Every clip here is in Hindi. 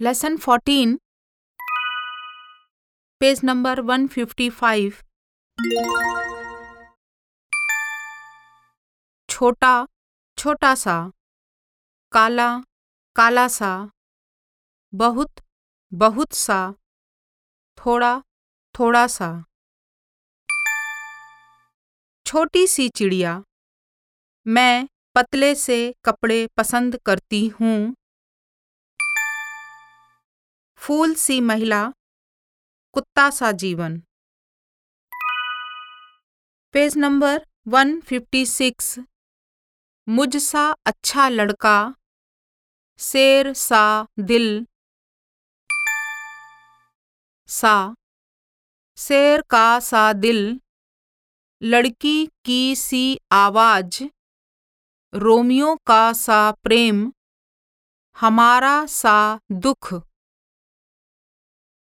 Lesson 14, page number 155. छोटा छोटा सा काला काला सा बहुत बहुत सा थोड़ा थोड़ा सा छोटी सी चिड़िया। मैं पतले से कपड़े पसंद करती हूँ। फूल सी महिला, कुत्ता सा जीवन। पेज नंबर 156 मुझसा अच्छा लड़का, शेर सा दिल। सा, शेर का सा दिल। लड़की की सी आवाज़, रोमियो का सा प्रेम, हमारा सा दुख।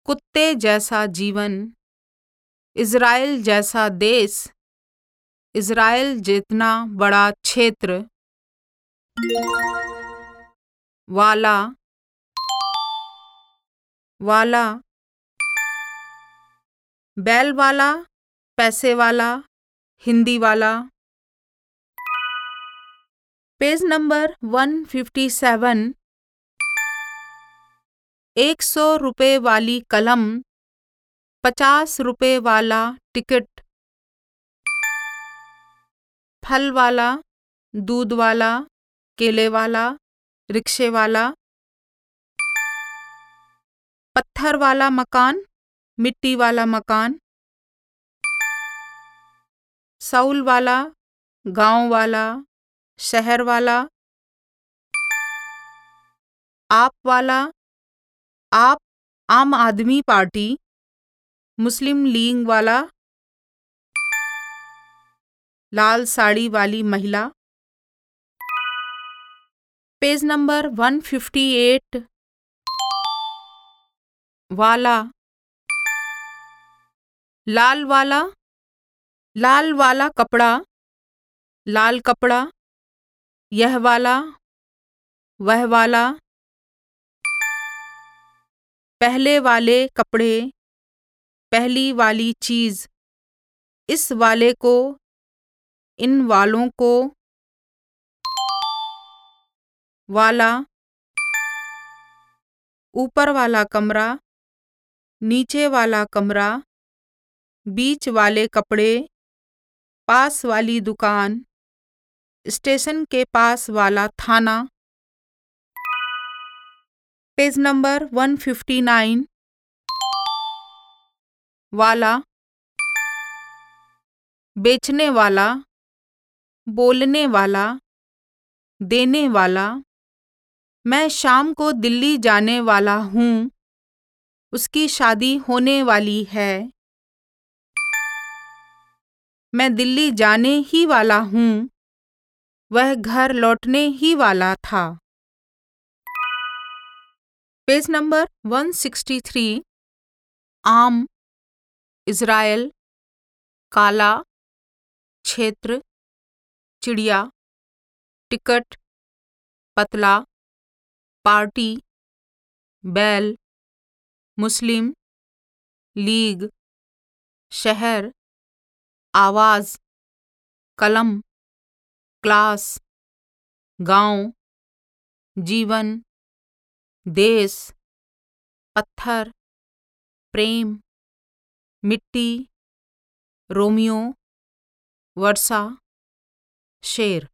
कुत्ते जैसा जीवन, इज़राइल जैसा देश, इज़राइल जितना बड़ा क्षेत्र। वाला वाला। बैल वाला, पैसे वाला। हिंदी वाला। पेज नंबर 157 एक सौ रुपये वाली कलम। पचास रुपये वाला टिकट। फल वाला, दूध वाला, केले वाला, रिक्शे वाला। पत्थर वाला मकान, मिट्टी वाला मकान। सऊल वाला, गाँव वाला, शहर वाला, आप वाला, आप आम आदमी पार्टी, मुस्लिम लीग वाला, लाल साड़ी वाली महिला। पेज नंबर 158 वाला, लाल वाला लाल वाला कपड़ा, लाल कपड़ा, यह वाला, वह वाला। पहले वाले कपड़े, पहली वाली चीज़, इस वाले को, इन वालों को। वाला, ऊपर वाला कमरा, नीचे वाला कमरा, बीच वाले कपड़े। पास वाली दुकान, स्टेशन के पास वाला थाना। पेज नंबर 159 वाला, बेचने वाला, बोलने वाला, देने वाला। मैं शाम को दिल्ली जाने वाला हूँ, उसकी शादी होने वाली है। मैं दिल्ली जाने ही वाला हूँ। वह घर लौटने ही वाला था। पेज नंबर 163 आम, इज़राइल, काला, क्षेत्र, चिड़िया, टिकट, पतला, पार्टी, बैल, मुस्लिम, लीग, शहर। आवाज़ कलम क्लास गाँव जीवन देश पत्थर प्रेम मिट्टी रोमियो वर्षा शेर।